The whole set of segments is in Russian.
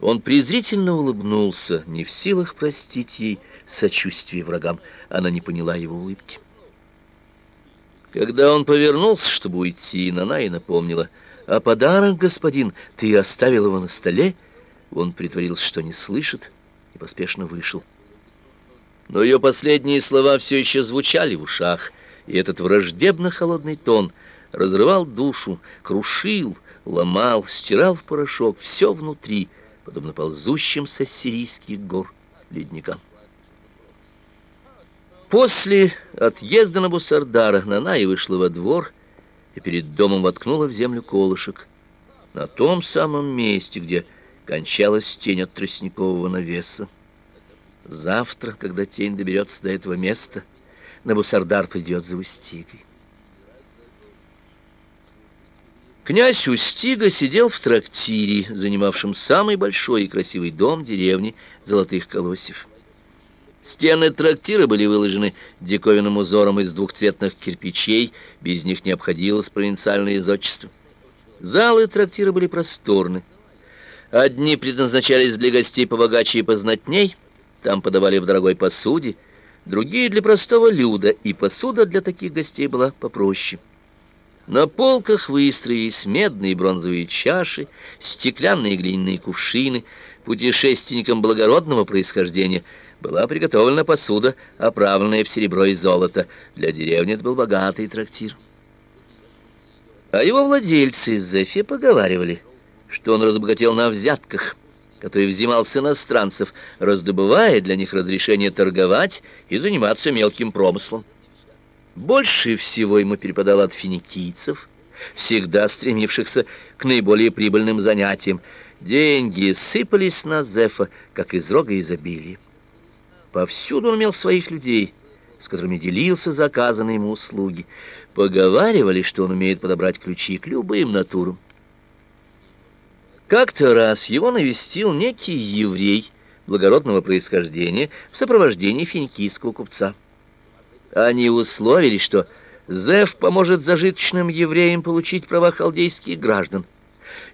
Он презрительно улыбнулся, не в силах простить ей сочувствие врагам. Она не поняла его улыбки. Когда он повернулся, чтобы уйти, Нана и напомнила. «А подарок, господин, ты оставил его на столе?» Он притворился, что не слышит, и поспешно вышел. Но ее последние слова все еще звучали в ушах, и этот враждебно-холодный тон разрывал душу, крушил, ломал, стирал в порошок все внутри, подобно ползущим с ассирийских гор ледникам. После отъезда на Бусардара Наная вышла во двор и перед домом воткнула в землю колышек. На том самом месте, где кончалась тень от тростникового навеса. Завтра, когда тень доберется до этого места, Набусардар придет за Устигой. Князь Устига сидел в трактире, занимавшем самый большой и красивый дом деревни Золотых Колосьев. Стены трактира были выложены диковинным узором из двухцветных кирпичей, без них не обходилось провинциальное зодчество. Залы трактира были просторны. Одни предназначались для гостей побогаче и познатней, там подавали в дорогой посуде, другие для простого люда, и посуда для таких гостей была попроще. На полках выстроились медные и бронзовые чаши, стеклянные и глиняные кувшины. Путешественникам благородного происхождения была приготовлена посуда, оправленная в серебро и золото. Для деревни это был богатый трактир. А его владельцы из Зефи поговаривали, что он разбогател на взятках, которые взимал с иностранцев, раздобывая для них разрешение торговать и заниматься мелким промыслом. Больше всего ему перепадало от финикийцев, всегда стремившихся к наиболее прибыльным занятиям. Деньги сыпались на Зефа, как из рога изобилия. Повсюду он имел своих людей, с которыми делился заказанные ему услуги. Поговаривали, что он умеет подобрать ключи к любым натурам. Как-то раз его навестил некий еврей благородного происхождения в сопровождении финикийского купца. Они условились, что Зев поможет зажиточным евреям получить права халдейских граждан.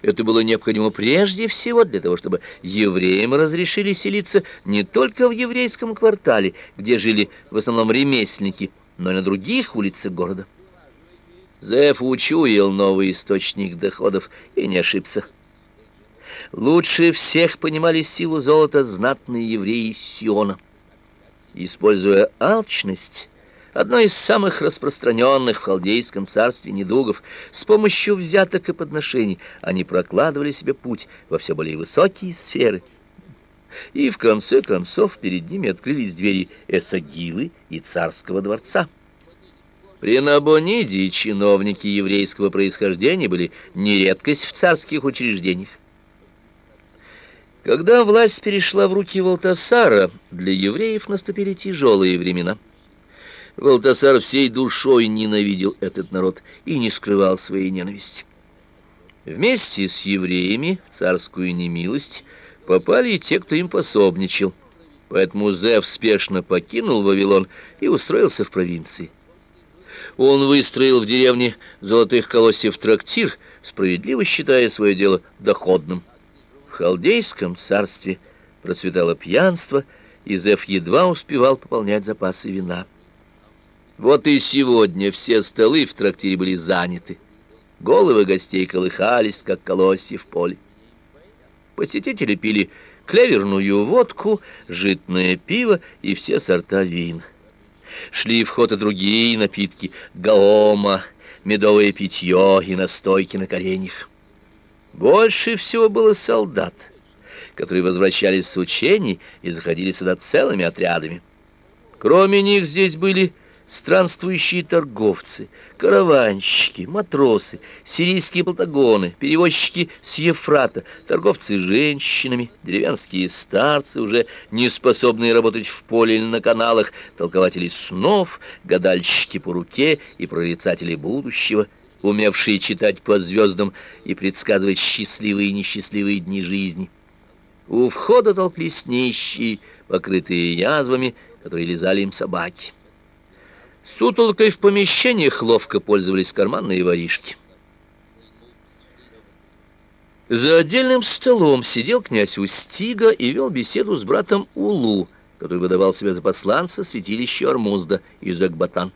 Это было необходимо прежде всего для того, чтобы евреям разрешили селиться не только в еврейском квартале, где жили в основном ремесленники, но и на других улицах города. Зев учуял новый источник доходов и не ошибся. Лучше всех понимали силу золота знатные евреи Сиона. Используя алчность, одно из самых распространенных в халдейском царстве недугов, с помощью взяток и подношений они прокладывали себе путь во все более высокие сферы. И в конце концов перед ними открылись двери Эсагилы и царского дворца. При Набониде чиновники еврейского происхождения были не редкость в царских учреждениях. Когда власть перешла в руки Валтасара, для евреев наступили тяжелые времена. Валтасар всей душой ненавидел этот народ и не скрывал своей ненависти. Вместе с евреями в царскую немилость попали и те, кто им пособничал. Поэтому Зев спешно покинул Вавилон и устроился в провинции. Он выстроил в деревне Золотых Колосьев трактир, справедливо считая свое дело доходным. В халдейском царстве процветало пьянство, и Зев едва успевал пополнять запасы вина. Вот и сегодня все столы в трактире были заняты. Головы гостей колыхались, как колосья в поле. Посетители пили клеверную водку, житное пиво и все сорта вин. Шли в ход и другие напитки — гаома, медовое питье и настойки на кореньях. Больше всего было солдат, которые возвращались с учений и заходили сюда целыми отрядами. Кроме них здесь были странствующие торговцы, караванщики, матросы, сирийские платагоны, перевозчики с Ефрата, торговцы женщинами, деревенские старцы, уже не способные работать в поле или на каналах, толкователи снов, гадальщики по руке и прорицатели будущего, умевшие читать по звездам и предсказывать счастливые и несчастливые дни жизни. У входа толклись нищие, покрытые язвами, которые лизали им собаки. Сутолкой в помещениях ловко пользовались карманные воришки. За отдельным столом сидел князь Устига и вел беседу с братом Улу, который выдавал себя за посланца святилища Армузда из Акбатан.